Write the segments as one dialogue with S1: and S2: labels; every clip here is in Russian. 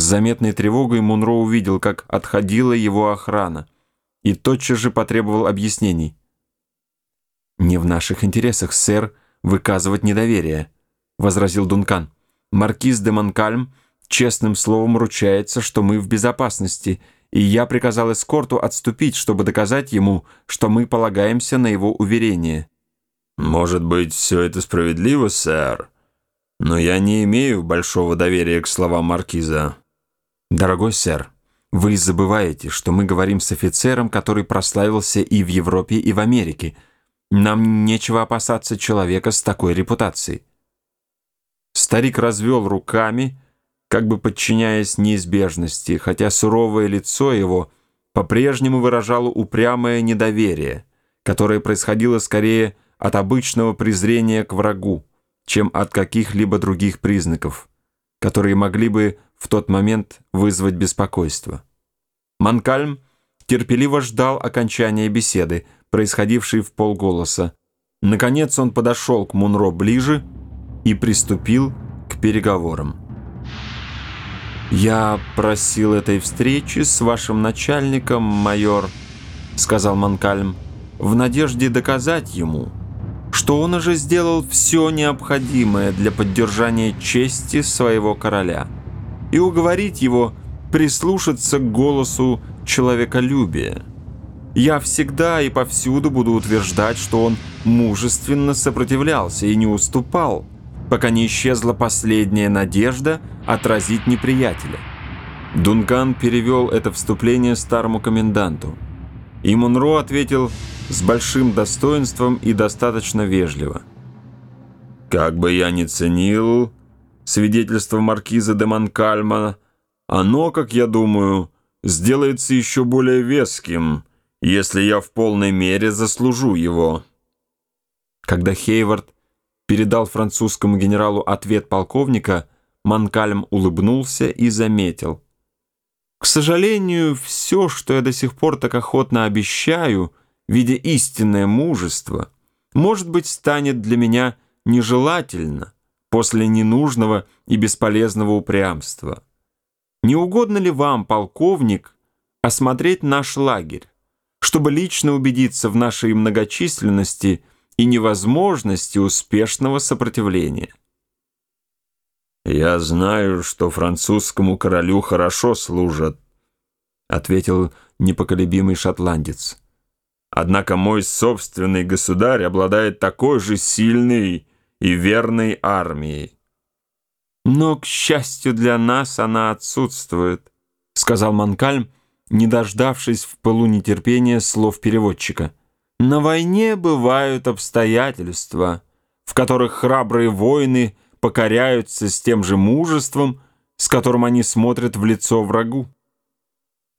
S1: С заметной тревогой Мунро увидел, как отходила его охрана, и тотчас же потребовал объяснений. «Не в наших интересах, сэр, выказывать недоверие», — возразил Дункан. «Маркиз де Монкальм честным словом ручается, что мы в безопасности, и я приказал эскорту отступить, чтобы доказать ему, что мы полагаемся на его уверение».
S2: «Может быть, все это справедливо, сэр, но я не имею большого доверия к словам маркиза».
S1: «Дорогой сэр, вы забываете, что мы говорим с офицером, который прославился и в Европе, и в Америке. Нам нечего опасаться человека с такой репутацией». Старик развел руками, как бы подчиняясь неизбежности, хотя суровое лицо его по-прежнему выражало упрямое недоверие, которое происходило скорее от обычного презрения к врагу, чем от каких-либо других признаков, которые могли бы в тот момент вызвать беспокойство. Манкальм терпеливо ждал окончания беседы, происходившей в полголоса. Наконец он подошел к Мунро ближе и приступил к переговорам. «Я просил этой встречи с вашим начальником, майор», — сказал Манкальм, «в надежде доказать ему, что он уже сделал все необходимое для поддержания чести своего короля, и уговорить его прислушаться к голосу человеколюбия. Я всегда и повсюду буду утверждать, что он мужественно сопротивлялся и не уступал, пока не исчезла последняя надежда отразить неприятеля. Дункан перевел это вступление старому коменданту, и Монро ответил с большим достоинством и достаточно вежливо.
S2: «Как бы я ни ценил свидетельство маркиза де Монкальма, оно, как я думаю, сделается еще более веским, если я в полной мере заслужу его».
S1: Когда Хейвард передал французскому генералу ответ полковника, Манкальм улыбнулся и заметил. «К сожалению, все, что я до сих пор так охотно обещаю, видя истинное мужество, может быть, станет для меня нежелательно после ненужного и бесполезного упрямства. Не угодно ли вам, полковник, осмотреть наш лагерь, чтобы лично убедиться в нашей многочисленности и невозможности успешного сопротивления?
S2: «Я знаю, что французскому королю хорошо служат», — ответил непоколебимый шотландец. Однако мой собственный государь обладает такой же сильной и верной армией.
S1: «Но, к счастью для нас, она отсутствует», — сказал Манкальм, не дождавшись в пылу нетерпения слов переводчика. «На войне бывают обстоятельства, в которых храбрые воины покоряются с тем же мужеством, с которым они смотрят в лицо врагу.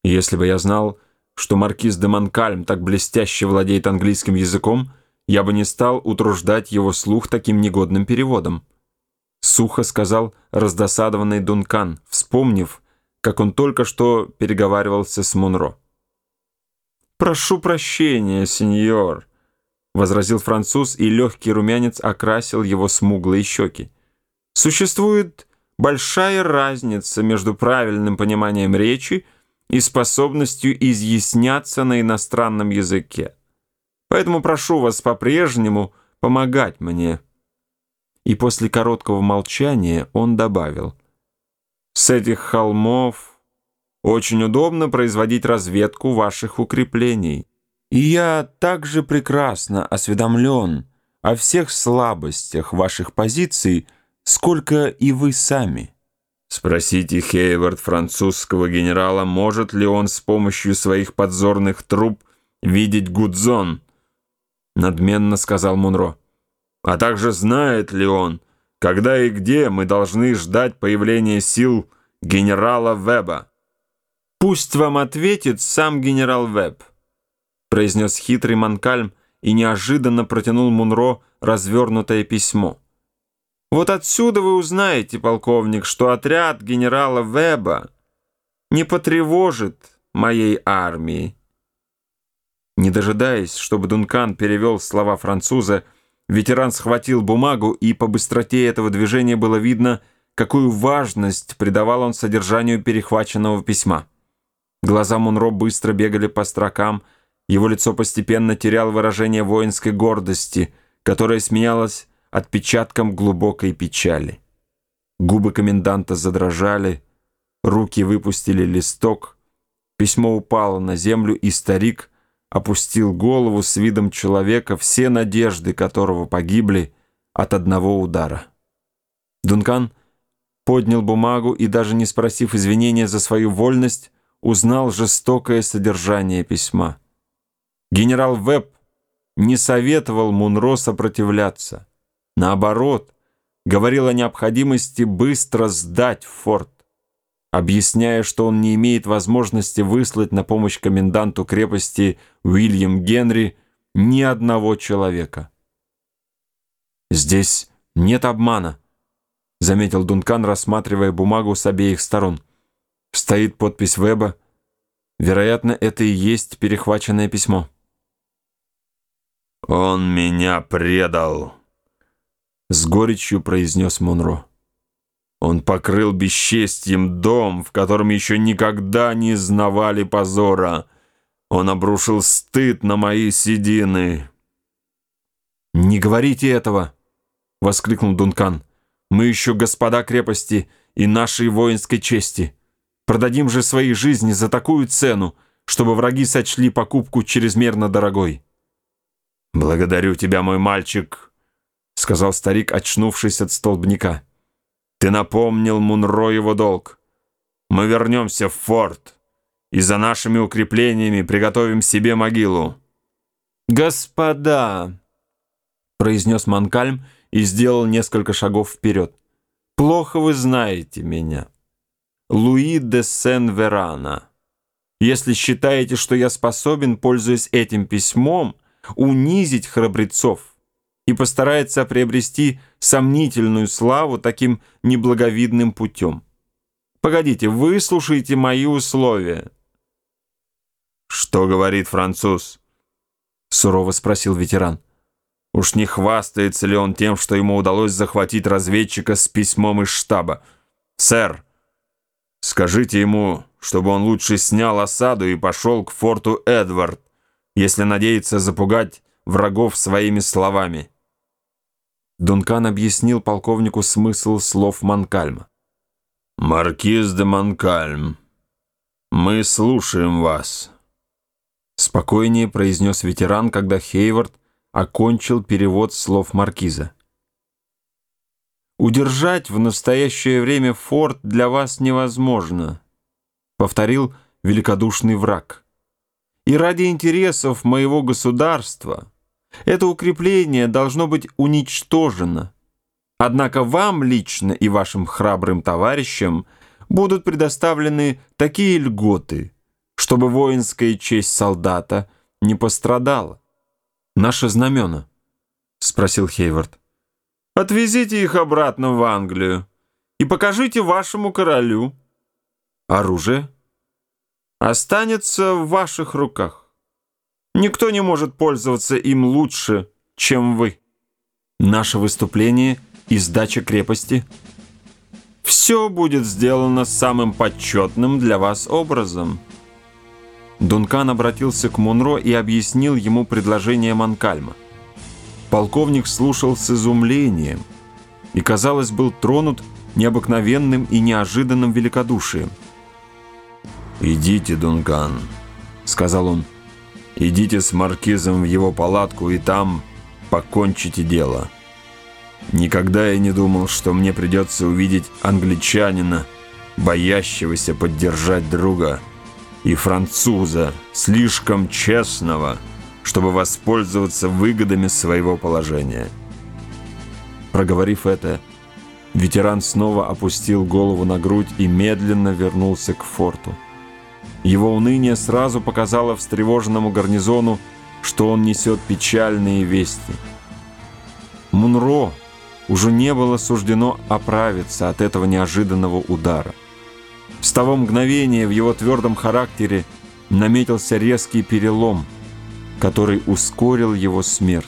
S1: Если бы я знал, что маркиз де Монкальм так блестяще владеет английским языком, я бы не стал утруждать его слух таким негодным переводом. Сухо сказал раздосадованный Дункан, вспомнив, как он только что переговаривался с Монро. «Прошу прощения, сеньор», — возразил француз, и легкий румянец окрасил его смуглые щеки. «Существует большая разница между правильным пониманием речи и способностью изъясняться на иностранном языке. Поэтому прошу вас по-прежнему помогать мне». И после короткого молчания он добавил, «С этих холмов очень удобно производить разведку ваших укреплений. И я также прекрасно осведомлен о всех слабостях ваших позиций, сколько и вы сами».
S2: Спросите Хейвард французского генерала, может ли он с помощью своих подзорных труб видеть Гудзон, надменно сказал Мунро. А также знает ли он, когда и где мы должны ждать появления сил генерала Веба?
S1: «Пусть вам ответит сам генерал Веб», произнес хитрый Манкальм и неожиданно протянул Мунро развернутое письмо. Вот отсюда вы узнаете, полковник, что отряд генерала Веба не потревожит моей армии. Не дожидаясь, чтобы Дункан перевел слова француза, ветеран схватил бумагу, и по быстроте этого движения было видно, какую важность придавал он содержанию перехваченного письма. Глаза Мунро быстро бегали по строкам, его лицо постепенно теряло выражение воинской гордости, которое сменялось отпечатком глубокой печали. Губы коменданта задрожали, руки выпустили листок, письмо упало на землю, и старик опустил голову с видом человека, все надежды которого погибли от одного удара. Дункан поднял бумагу и, даже не спросив извинения за свою вольность, узнал жестокое содержание письма. Генерал Веб не советовал Мунро сопротивляться. Наоборот, говорил о необходимости быстро сдать форт, объясняя, что он не имеет возможности выслать на помощь коменданту крепости Уильям Генри ни одного человека. «Здесь нет обмана», — заметил Дункан, рассматривая бумагу с обеих сторон. Стоит подпись Веба. Вероятно, это и есть перехваченное письмо.
S2: «Он меня предал», с горечью произнес Монро. Он покрыл бесчестьем дом, в котором еще никогда не знавали позора. Он обрушил стыд на мои седины.
S1: «Не говорите этого!» — воскликнул Дункан. «Мы еще господа крепости и нашей воинской чести. Продадим же свои жизни за такую цену, чтобы враги сочли покупку чрезмерно дорогой».
S2: «Благодарю тебя, мой мальчик!» сказал старик, очнувшись от столбняка. «Ты напомнил Мунро его долг. Мы вернемся в форт и за нашими укреплениями приготовим себе могилу».
S1: «Господа!» — произнес Манкальм и сделал несколько шагов вперед. «Плохо вы знаете меня. Луи де Сен-Верана. Если считаете, что я способен, пользуясь этим письмом, унизить храбрецов, и постарается приобрести сомнительную славу таким неблаговидным путем. Погодите, выслушайте мои условия.
S2: «Что говорит француз?» — сурово спросил ветеран. «Уж не хвастается ли он тем, что ему удалось захватить разведчика с письмом из штаба? Сэр, скажите ему, чтобы он лучше снял осаду и пошел к форту Эдвард, если надеется запугать врагов своими словами».
S1: Дункан объяснил полковнику смысл слов Манкальма.
S2: «Маркиз де Манкальм, мы слушаем вас», —
S1: спокойнее произнес ветеран, когда Хейвард окончил перевод слов Маркиза. «Удержать в настоящее время форт для вас невозможно», — повторил великодушный враг. «И ради интересов моего государства...» Это укрепление должно быть уничтожено. Однако вам лично и вашим храбрым товарищам будут предоставлены такие льготы, чтобы воинская честь солдата не пострадала. «Наши знамена?» — спросил Хейвард. «Отвезите их обратно в Англию и покажите вашему королю. Оружие останется в ваших руках». Никто не может пользоваться им лучше, чем вы. Наше выступление и сдача крепости – все будет сделано самым почетным для вас образом. Дункан обратился к Мунро и объяснил ему предложение Манкальма. Полковник слушал с изумлением и, казалось, был тронут необыкновенным и неожиданным великодушием.
S2: «Идите, Дункан», — сказал он, — Идите с маркизом в его палатку и там покончите дело. Никогда я не думал, что мне придется увидеть англичанина, боящегося поддержать друга, и француза, слишком честного, чтобы воспользоваться выгодами своего положения.
S1: Проговорив это, ветеран снова опустил голову на грудь и медленно вернулся к форту. Его уныние сразу показало встревоженному гарнизону, что он несет печальные вести. Мунро уже не было суждено оправиться от этого неожиданного удара. С того мгновения в его твердом характере наметился резкий перелом, который ускорил его смерть.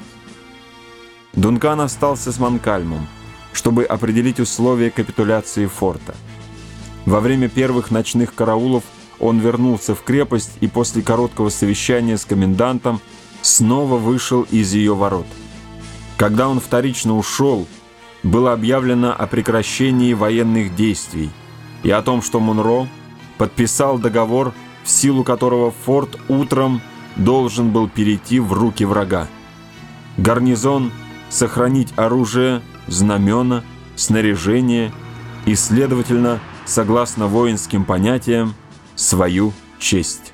S1: Дункан остался с Манкальмом. чтобы определить условия капитуляции форта. Во время первых ночных караулов он вернулся в крепость и после короткого совещания с комендантом снова вышел из ее ворот. Когда он вторично ушел, было объявлено о прекращении военных действий и о том, что Монро подписал договор, в силу которого форт утром должен был перейти в руки врага. Гарнизон сохранить оружие, знамена, снаряжение и, следовательно, согласно воинским понятиям, свою честь.